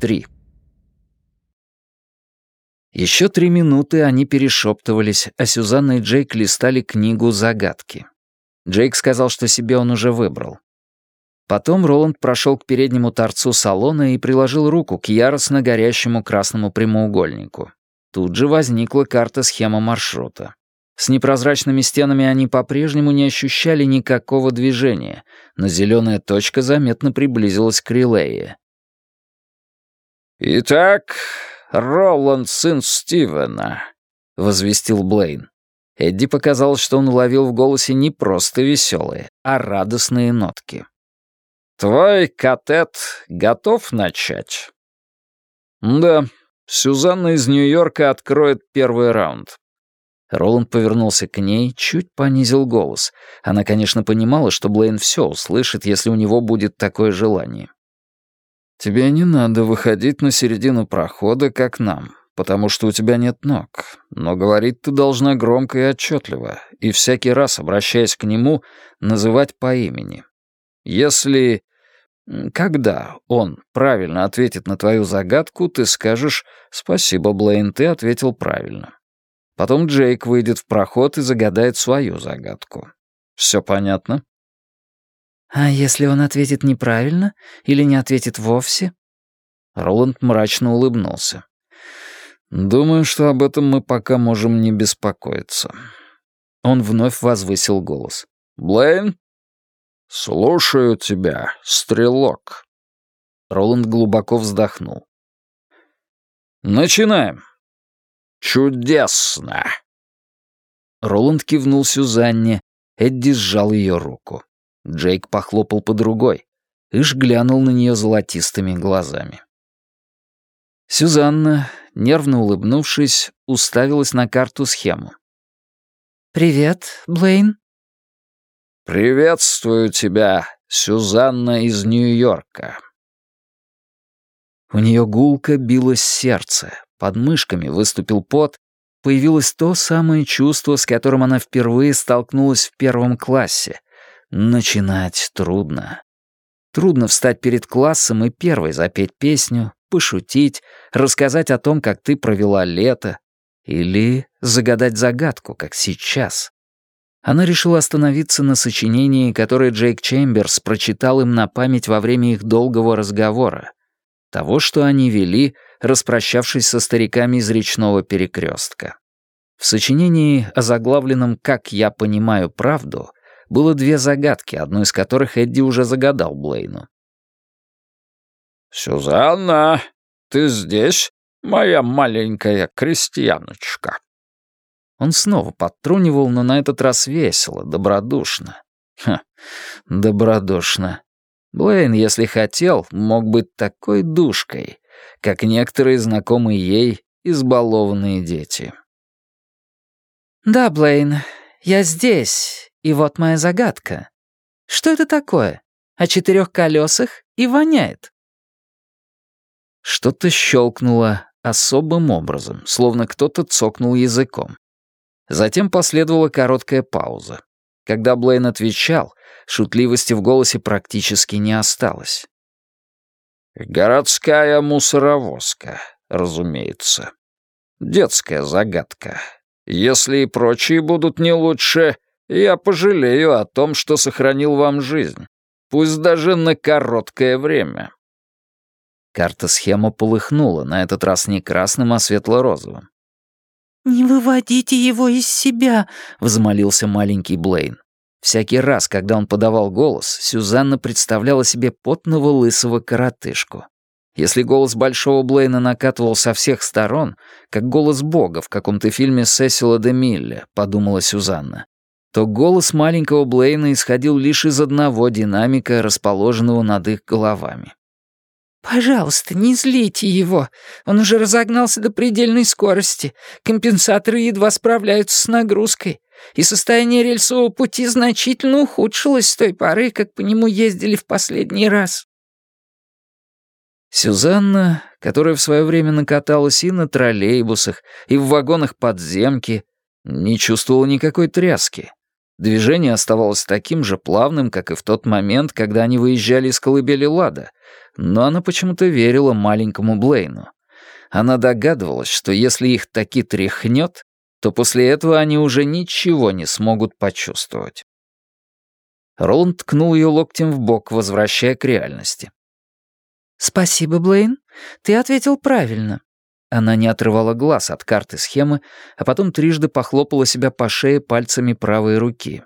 3. Еще три минуты они перешептывались, а Сюзанна и Джейк листали книгу «Загадки». Джейк сказал, что себе он уже выбрал. Потом Роланд прошел к переднему торцу салона и приложил руку к яростно горящему красному прямоугольнику. Тут же возникла карта-схема маршрута. С непрозрачными стенами они по-прежнему не ощущали никакого движения, но зеленая точка заметно приблизилась к релее. «Итак, Роланд, сын Стивена», — возвестил Блейн. Эдди показалось, что он уловил в голосе не просто веселые, а радостные нотки. «Твой катет готов начать?» «Да, Сюзанна из Нью-Йорка откроет первый раунд. Роланд повернулся к ней, чуть понизил голос. Она, конечно, понимала, что Блейн все услышит, если у него будет такое желание. «Тебе не надо выходить на середину прохода, как нам, потому что у тебя нет ног. Но говорить ты должна громко и отчетливо, и всякий раз, обращаясь к нему, называть по имени. Если... Когда он правильно ответит на твою загадку, ты скажешь «Спасибо, Блейн, ты ответил правильно». Потом Джейк выйдет в проход и загадает свою загадку. Все понятно? А если он ответит неправильно или не ответит вовсе? Роланд мрачно улыбнулся. Думаю, что об этом мы пока можем не беспокоиться. Он вновь возвысил голос. Блейн? Слушаю тебя, стрелок. Роланд глубоко вздохнул. Начинаем. «Чудесно!» Роланд кивнул Сюзанне, Эдди сжал ее руку. Джейк похлопал по другой. Иш глянул на нее золотистыми глазами. Сюзанна, нервно улыбнувшись, уставилась на карту-схему. «Привет, Блейн». «Приветствую тебя, Сюзанна из Нью-Йорка». У нее гулко билось сердце, под мышками выступил пот, появилось то самое чувство, с которым она впервые столкнулась в первом классе. Начинать трудно. Трудно встать перед классом и первой запеть песню, пошутить, рассказать о том, как ты провела лето, или загадать загадку, как сейчас. Она решила остановиться на сочинении, которое Джейк Чемберс прочитал им на память во время их долгого разговора. Того, что они вели — распрощавшись со стариками из речного перекрестка. В сочинении, озаглавленном «Как я понимаю правду», было две загадки, одну из которых Эдди уже загадал Блейну. «Сюзанна, ты здесь, моя маленькая крестьяночка?» Он снова подтрунивал, но на этот раз весело, добродушно. Ха, добродушно. Блейн, если хотел, мог быть такой душкой, как некоторые знакомые ей избалованные дети. «Да, Блейн, я здесь, и вот моя загадка. Что это такое? О четырех колесах и воняет». Что-то щелкнуло особым образом, словно кто-то цокнул языком. Затем последовала короткая пауза. Когда Блейн отвечал, шутливости в голосе практически не осталось. Городская мусоровозка, разумеется. Детская загадка. Если и прочие будут не лучше, я пожалею о том, что сохранил вам жизнь. Пусть даже на короткое время. Карта-схема полыхнула, на этот раз не красным, а светло-розовым. «Не выводите его из себя», — взмолился маленький Блейн. Всякий раз, когда он подавал голос, Сюзанна представляла себе потного лысого коротышку. Если голос Большого Блейна накатывал со всех сторон, как голос Бога в каком-то фильме Сесила де Милля, подумала Сюзанна, то голос маленького Блейна исходил лишь из одного динамика, расположенного над их головами. «Пожалуйста, не злите его. Он уже разогнался до предельной скорости. Компенсаторы едва справляются с нагрузкой и состояние рельсового пути значительно ухудшилось с той поры, как по нему ездили в последний раз. Сюзанна, которая в свое время накаталась и на троллейбусах, и в вагонах подземки, не чувствовала никакой тряски. Движение оставалось таким же плавным, как и в тот момент, когда они выезжали из колыбели Лада, но она почему-то верила маленькому Блейну. Она догадывалась, что если их таки тряхнет, то после этого они уже ничего не смогут почувствовать. Роланд ткнул ее локтем в бок, возвращая к реальности. «Спасибо, Блейн. Ты ответил правильно». Она не отрывала глаз от карты схемы, а потом трижды похлопала себя по шее пальцами правой руки.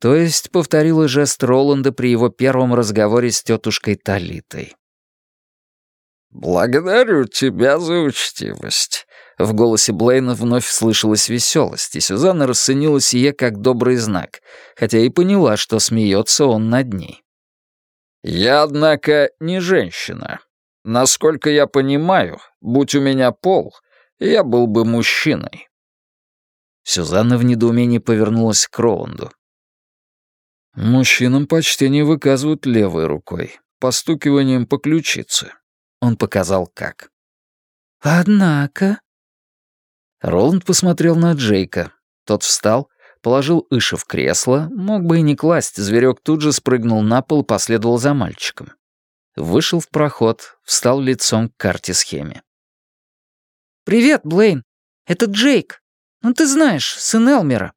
То есть повторила жест Роланда при его первом разговоре с тетушкой Талитой. «Благодарю тебя за учтивость». В голосе Блейна вновь слышалась веселость, и Сюзанна расценила сие как добрый знак, хотя и поняла, что смеется он над ней. «Я, однако, не женщина. Насколько я понимаю, будь у меня пол, я был бы мужчиной». Сюзанна в недоумении повернулась к Роланду. «Мужчинам почти не выказывают левой рукой, постукиванием по ключице». Он показал, как. «Однако...» Роланд посмотрел на Джейка. Тот встал, положил Иша в кресло, мог бы и не класть, зверек тут же спрыгнул на пол и последовал за мальчиком. Вышел в проход, встал лицом к карте-схеме. «Привет, Блейн. Это Джейк. Ну, ты знаешь, сын Элмера».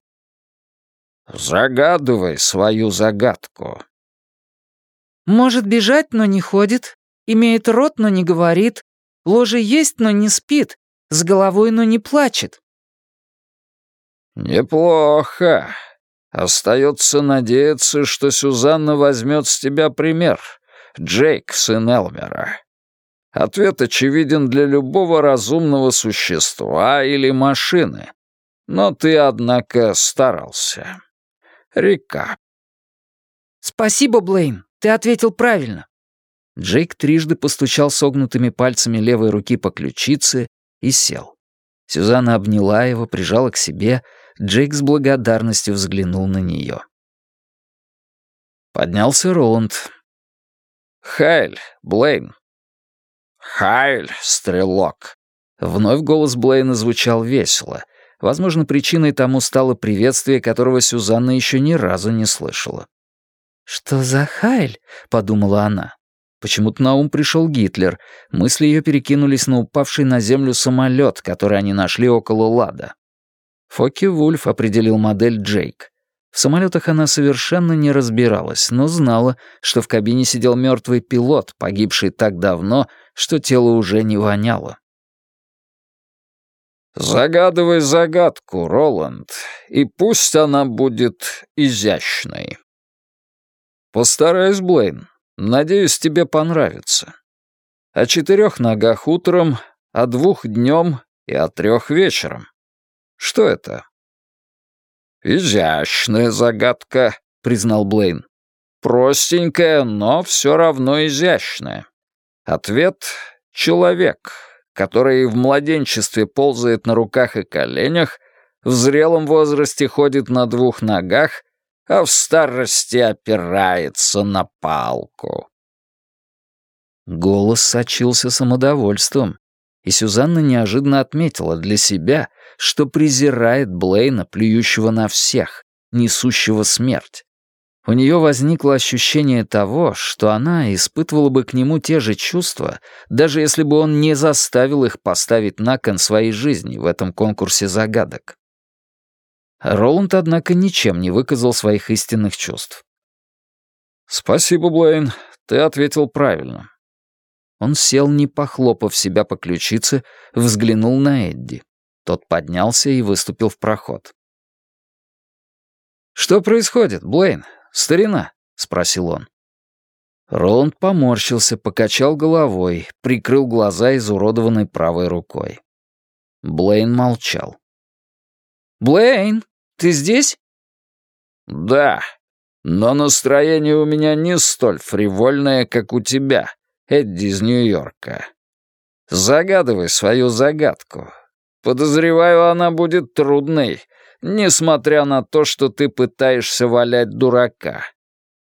«Загадывай свою загадку». «Может бежать, но не ходит. Имеет рот, но не говорит. Ложе есть, но не спит. С головой, но не плачет». «Неплохо. Остается надеяться, что Сюзанна возьмет с тебя пример. Джейк, сын Элмера. Ответ очевиден для любого разумного существа или машины. Но ты, однако, старался. Река». «Спасибо, Блейн. Ты ответил правильно». Джейк трижды постучал согнутыми пальцами левой руки по ключице и сел. Сюзанна обняла его, прижала к себе. Джейк с благодарностью взглянул на нее. Поднялся Роланд. «Хайль, Блейн». «Хайль, стрелок». Вновь голос Блейна звучал весело. Возможно, причиной тому стало приветствие, которого Сюзанна еще ни разу не слышала. «Что за Хайль?» — подумала она. Почему-то на ум пришел Гитлер. Мысли ее перекинулись на упавший на землю самолет, который они нашли около Лада. Фокке-Вульф определил модель Джейк. В самолетах она совершенно не разбиралась, но знала, что в кабине сидел мертвый пилот, погибший так давно, что тело уже не воняло. «Загадывай загадку, Роланд, и пусть она будет изящной». «Постараюсь, Блейн. Надеюсь, тебе понравится. О четырех ногах утром, о двух днем и о трех вечером. Что это?» «Изящная загадка», — признал Блейн. «Простенькая, но все равно изящная. Ответ — человек, который в младенчестве ползает на руках и коленях, в зрелом возрасте ходит на двух ногах а в старости опирается на палку. Голос сочился самодовольством, и Сюзанна неожиданно отметила для себя, что презирает Блейна, плюющего на всех, несущего смерть. У нее возникло ощущение того, что она испытывала бы к нему те же чувства, даже если бы он не заставил их поставить на кон своей жизни в этом конкурсе загадок. Роланд, однако, ничем не выказал своих истинных чувств. «Спасибо, Блейн, ты ответил правильно». Он сел, не похлопав себя по ключице, взглянул на Эдди. Тот поднялся и выступил в проход. «Что происходит, Блейн? Старина?» — спросил он. Роланд поморщился, покачал головой, прикрыл глаза изуродованной правой рукой. Блейн молчал. «Блейн, ты здесь?» «Да, но настроение у меня не столь фривольное, как у тебя, Эдди из Нью-Йорка. Загадывай свою загадку. Подозреваю, она будет трудной, несмотря на то, что ты пытаешься валять дурака.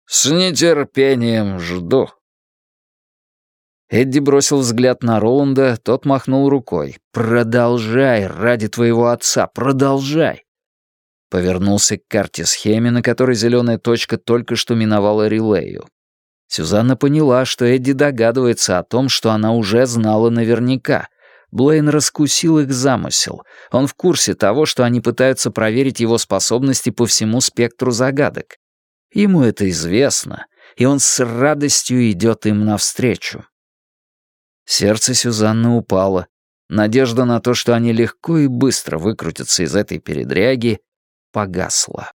С нетерпением жду». Эдди бросил взгляд на Роланда, тот махнул рукой. «Продолжай, ради твоего отца, продолжай!» Повернулся к карте-схеме, на которой зеленая точка только что миновала релею. Сюзанна поняла, что Эдди догадывается о том, что она уже знала наверняка. Блейн раскусил их замысел. Он в курсе того, что они пытаются проверить его способности по всему спектру загадок. Ему это известно, и он с радостью идет им навстречу. Сердце Сюзанны упало. Надежда на то, что они легко и быстро выкрутятся из этой передряги, погасла.